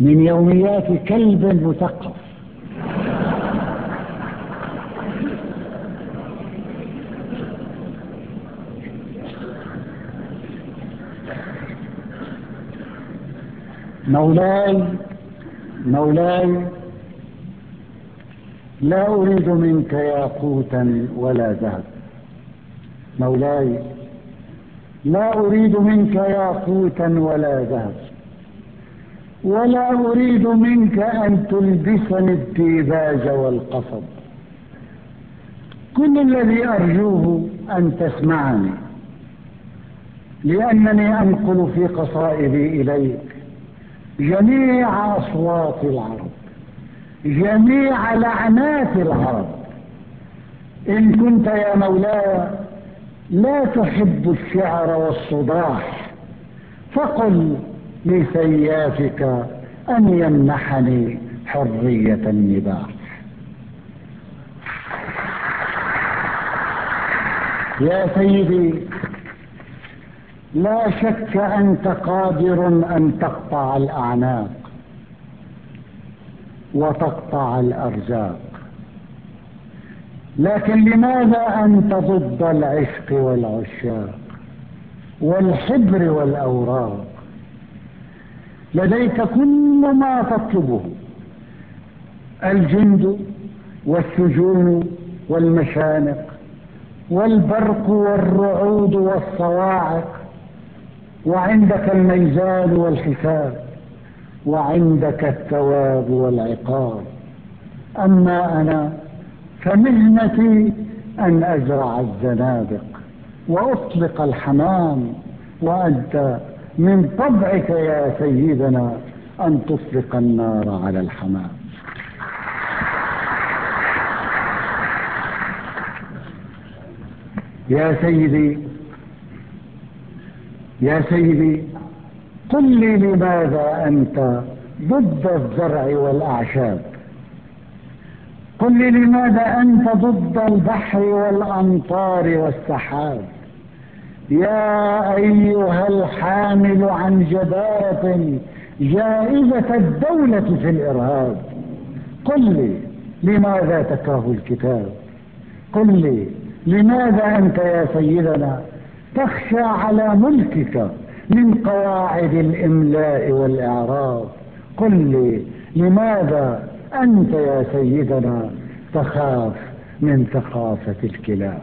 من يوميات كلب مثقف. مولاي مولاي لا أريد منك ياقوتا ولا ذهب. مولاي لا أريد منك ياقوتا ولا ذهب. ولا أريد منك أن تلبسني الديباج والقصب. كل الذي أرجوه أن تسمعني لأنني أنقل في قصائدي إليك جميع أصوات العرب جميع لعنات العرب. إن كنت يا مولاي لا تحب الشعر والصداح فقل لسيافك أن يمنحني حرية النباح يا سيدي لا شك أنت قادر أن تقطع الأعناق وتقطع الأرزاق. لكن لماذا أنت ضد العشق والعشاق والحبر والأوراق؟ لديك كل ما تطلبه. الجند والسجون والمشانق والبرق والرعود والصواعق وعندك الميزان والحساب وعندك الثواب والعقاب. أما أنا فمهنتي أن أزرع الزنادق وأطلق الحمام وأنت من طبعك يا سيدنا أن تطلق النار على الحمام. يا سيدي يا سيدي قل لي لماذا أنت ضد الزرع والأعشاب؟ قل لي لماذا أنت ضد البحر والأمطار والسحاب؟ يا أيها الحامل عن جدارة جائزة الدولة في الإرهاب قل لي لماذا تكره الكتاب؟ قل لي لماذا أنت يا سيدنا تخشى على ملكك من قواعد الإملاء والإعراب؟ قل لي لماذا أنت يا سيدنا تخاف من ثقافة الكلاب؟